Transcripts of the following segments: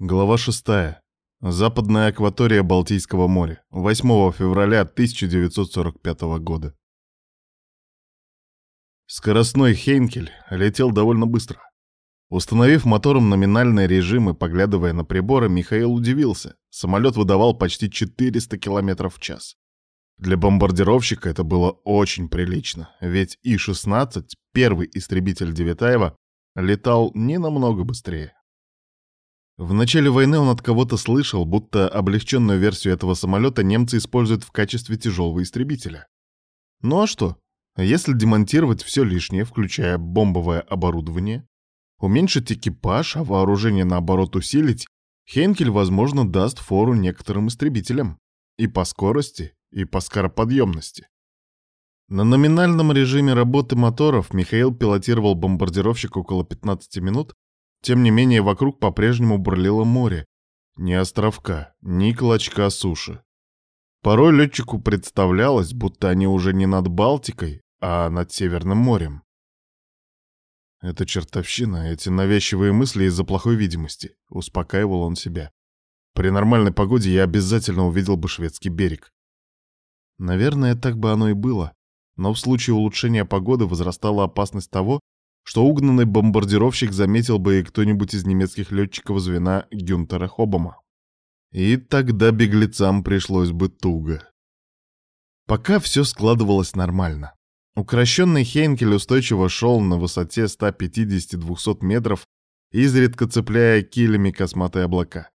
Глава 6. Западная акватория Балтийского моря. 8 февраля 1945 года. Скоростной Хейнкель летел довольно быстро. Установив мотором номинальный режим и поглядывая на приборы, Михаил удивился. Самолет выдавал почти 400 км в час. Для бомбардировщика это было очень прилично, ведь И-16, первый истребитель Девятаева, летал не намного быстрее. В начале войны он от кого-то слышал, будто облегченную версию этого самолета немцы используют в качестве тяжелого истребителя. Ну а что? Если демонтировать все лишнее, включая бомбовое оборудование, уменьшить экипаж, а вооружение наоборот усилить, Хенкель, возможно, даст фору некоторым истребителям. И по скорости, и по скороподъемности. На номинальном режиме работы моторов Михаил пилотировал бомбардировщик около 15 минут, тем не менее вокруг по-прежнему бурлило море. Ни островка, ни клочка суши. Порой летчику представлялось, будто они уже не над Балтикой, а над Северным морем. Это чертовщина, эти навязчивые мысли из-за плохой видимости, успокаивал он себя. При нормальной погоде я обязательно увидел бы шведский берег. Наверное, так бы оно и было. Но в случае улучшения погоды возрастала опасность того, что угнанный бомбардировщик заметил бы и кто-нибудь из немецких летчиков звена Гюнтера Хобома. И тогда беглецам пришлось бы туго. Пока все складывалось нормально. Укращенный Хейнкель устойчиво шел на высоте 150-200 метров, изредка цепляя килями косматые облака.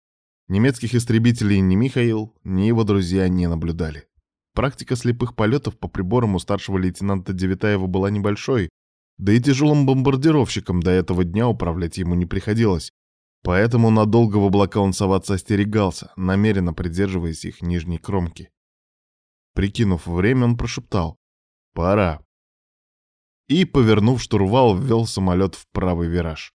Немецких истребителей ни Михаил, ни его друзья не наблюдали. Практика слепых полетов по приборам у старшего лейтенанта Девятаева была небольшой, да и тяжелым бомбардировщиком до этого дня управлять ему не приходилось. Поэтому надолго в облака он соваться остерегался, намеренно придерживаясь их нижней кромки. Прикинув время, он прошептал «Пора». И, повернув штурвал, ввел самолет в правый вираж.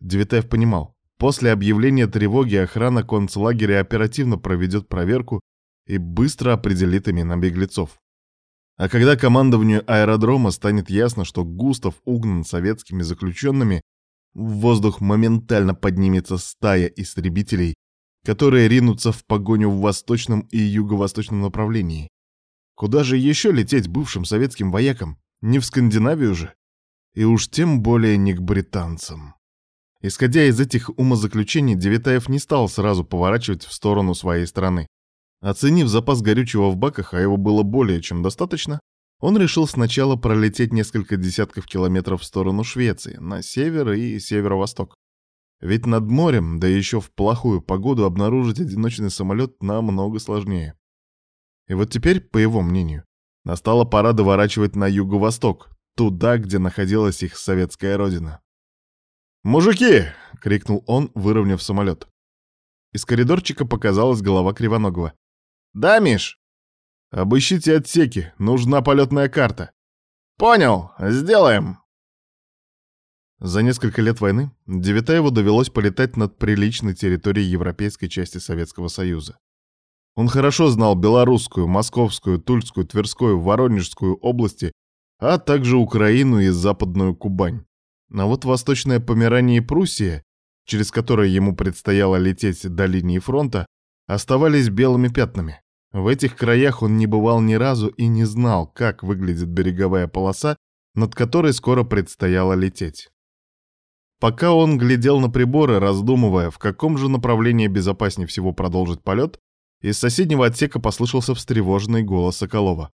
Девятаев понимал, после объявления тревоги охрана концлагеря оперативно проведет проверку и быстро определит имена беглецов. А когда командованию аэродрома станет ясно, что Густав угнан советскими заключенными, в воздух моментально поднимется стая истребителей, которые ринутся в погоню в восточном и юго-восточном направлении. Куда же еще лететь бывшим советским воякам? Не в Скандинавию же? И уж тем более не к британцам. Исходя из этих умозаключений, Девятаев не стал сразу поворачивать в сторону своей страны. Оценив запас горючего в баках, а его было более чем достаточно, он решил сначала пролететь несколько десятков километров в сторону Швеции, на север и северо-восток. Ведь над морем, да еще в плохую погоду, обнаружить одиночный самолет намного сложнее. И вот теперь, по его мнению, настала пора доворачивать на юго-восток, туда, где находилась их советская родина. «Мужики!» — крикнул он, выровняв самолет. Из коридорчика показалась голова Кривоногова. «Да, Миш?» «Обыщите отсеки, нужна полетная карта». «Понял, сделаем». За несколько лет войны Девятаеву довелось полетать над приличной территорией европейской части Советского Союза. Он хорошо знал белорусскую, московскую, тульскую, тверскую, воронежскую области, а также Украину и западную Кубань. А вот восточная Померания и Пруссия, через которые ему предстояло лететь до линии фронта, оставались белыми пятнами. В этих краях он не бывал ни разу и не знал, как выглядит береговая полоса, над которой скоро предстояло лететь. Пока он глядел на приборы, раздумывая, в каком же направлении безопаснее всего продолжить полет, из соседнего отсека послышался встревоженный голос Соколова.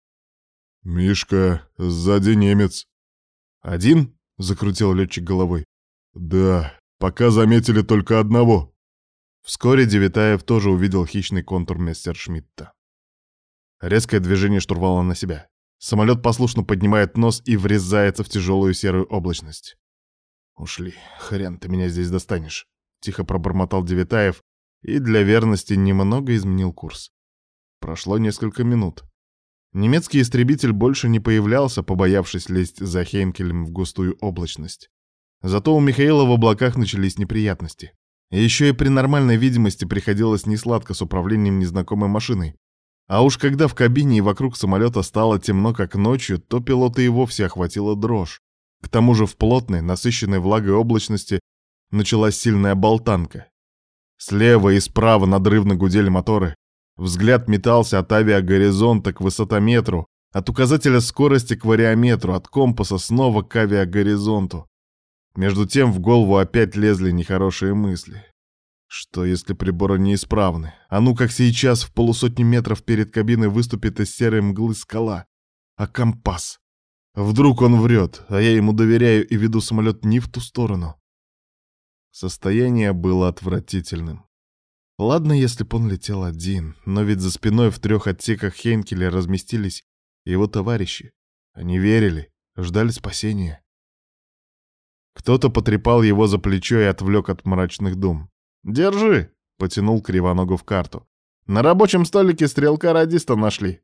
«Мишка, сзади немец». «Один?» — закрутил летчик головой. «Да, пока заметили только одного». Вскоре Девитаев тоже увидел хищный контур Мессершмитта. Резкое движение штурвала на себя. Самолет послушно поднимает нос и врезается в тяжелую серую облачность. «Ушли. Хрен ты меня здесь достанешь», — тихо пробормотал Девитаев и для верности немного изменил курс. Прошло несколько минут. Немецкий истребитель больше не появлялся, побоявшись лезть за Хейнкелем в густую облачность. Зато у Михаила в облаках начались неприятности. Еще и при нормальной видимости приходилось несладко с управлением незнакомой машиной. А уж когда в кабине и вокруг самолета стало темно, как ночью, то пилота и вовсе охватила дрожь. К тому же в плотной, насыщенной влагой облачности началась сильная болтанка. Слева и справа надрывно гудели моторы. Взгляд метался от авиагоризонта к высотометру, от указателя скорости к вариометру, от компаса снова к авиагоризонту. Между тем в голову опять лезли нехорошие мысли. Что, если приборы неисправны? А ну, как сейчас в полусотни метров перед кабиной выступит из серой мглы скала. А компас? Вдруг он врет, а я ему доверяю и веду самолет не в ту сторону. Состояние было отвратительным. Ладно, если б он летел один, но ведь за спиной в трех отсеках Хейнкеля разместились его товарищи. Они верили, ждали спасения. Кто-то потрепал его за плечо и отвлек от мрачных дум. «Держи!» — потянул Кривоногов карту. «На рабочем столике стрелка-радиста нашли».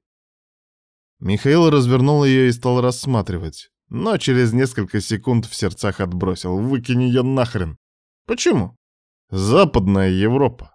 Михаил развернул ее и стал рассматривать, но через несколько секунд в сердцах отбросил. «Выкинь ее нахрен!» «Почему?» «Западная Европа.